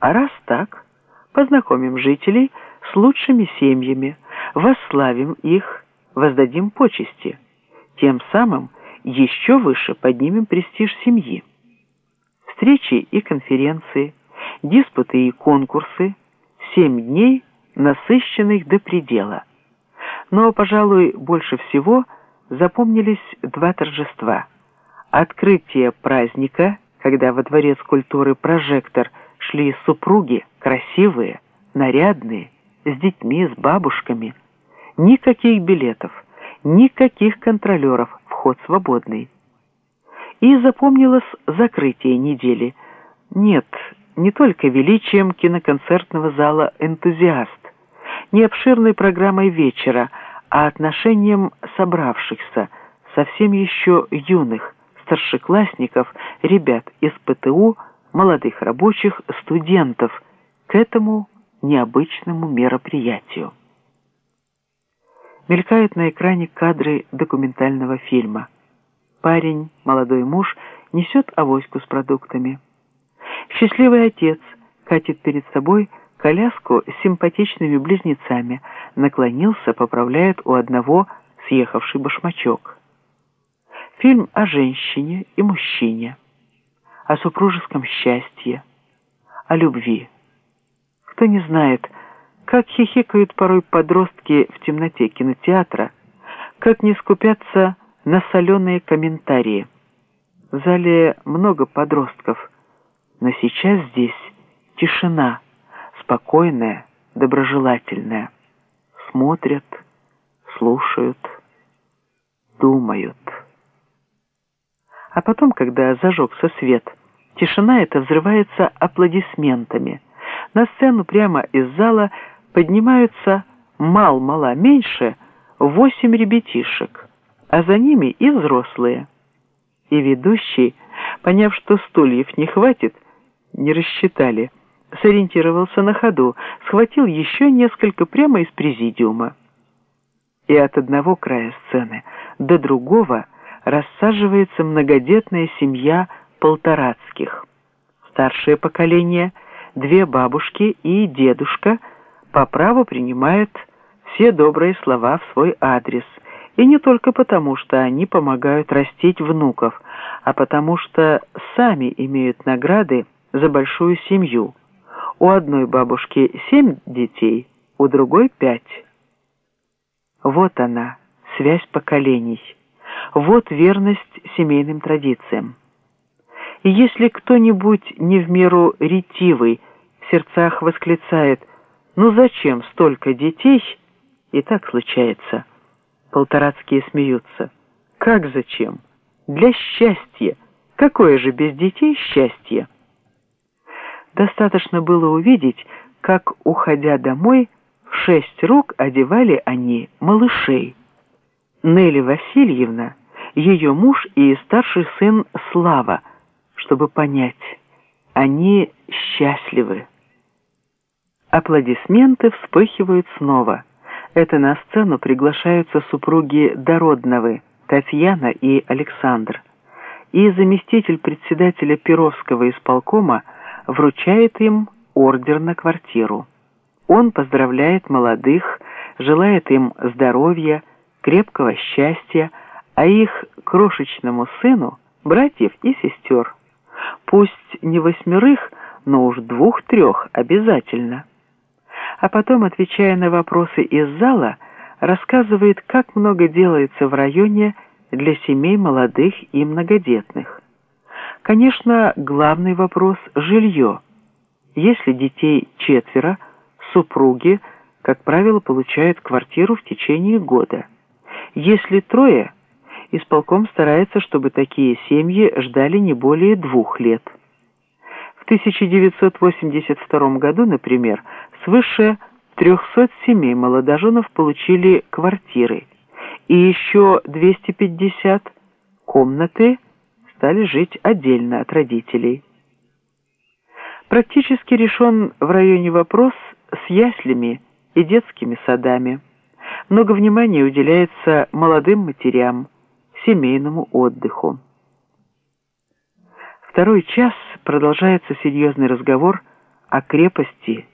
А раз так, познакомим жителей с лучшими семьями, восславим их, воздадим почести. Тем самым еще выше поднимем престиж семьи. Встречи и конференции, диспуты и конкурсы, семь дней, насыщенных до предела. Но, пожалуй, больше всего запомнились два торжества. Открытие праздника, когда во Дворец культуры «Прожектор» шли супруги, красивые, нарядные, с детьми, с бабушками. Никаких билетов, никаких контролеров, вход свободный. И запомнилось закрытие недели. Нет, не только величием киноконцертного зала «Энтузиаст», не обширной программой вечера, а отношением собравшихся, совсем еще юных, старшеклассников, ребят из ПТУ, молодых рабочих, студентов к этому необычному мероприятию. Мелькают на экране кадры документального фильма. Парень, молодой муж, несет авоську с продуктами. Счастливый отец катит перед собой коляску с симпатичными близнецами, наклонился, поправляет у одного съехавший башмачок. Фильм о женщине и мужчине, о супружеском счастье, о любви. Кто не знает, как хихикают порой подростки в темноте кинотеатра, как не скупятся на соленые комментарии. В зале много подростков, но сейчас здесь тишина, спокойная, доброжелательная. Смотрят, слушают, думают. А потом, когда зажегся свет, тишина эта взрывается аплодисментами. На сцену прямо из зала поднимаются мал-мала меньше восемь ребятишек, а за ними и взрослые. И ведущий, поняв, что стульев не хватит, не рассчитали, сориентировался на ходу, схватил еще несколько прямо из президиума. И от одного края сцены до другого рассаживается многодетная семья Полторацких. Старшее поколение, две бабушки и дедушка по праву принимают все добрые слова в свой адрес, и не только потому, что они помогают растить внуков, а потому что сами имеют награды за большую семью. У одной бабушки семь детей, у другой пять. Вот она, связь поколений. Вот верность семейным традициям. И если кто-нибудь не в меру ретивый в сердцах восклицает «Ну зачем столько детей?» И так случается. Полторацкие смеются. «Как зачем? Для счастья! Какое же без детей счастье?» Достаточно было увидеть, как, уходя домой, в шесть рук одевали они малышей. Нелли Васильевна, ее муж и старший сын Слава, чтобы понять, они счастливы. Аплодисменты вспыхивают снова. Это на сцену приглашаются супруги Дородновы, Татьяна и Александр. И заместитель председателя Перовского исполкома вручает им ордер на квартиру. Он поздравляет молодых, желает им здоровья, крепкого счастья, а их крошечному сыну братьев и сестер. Пусть не восьмерых, но уж двух-трех обязательно. А потом, отвечая на вопросы из зала, рассказывает, как много делается в районе для семей молодых и многодетных. Конечно, главный вопрос – жилье. Если детей четверо, супруги, как правило, получают квартиру в течение года. Если трое, исполком старается, чтобы такие семьи ждали не более двух лет. В 1982 году, например, свыше 300 семей молодоженов получили квартиры, и еще 250 комнаты стали жить отдельно от родителей. Практически решен в районе вопрос с яслями и детскими садами. Много внимания уделяется молодым матерям, семейному отдыху. Второй час продолжается серьезный разговор о крепости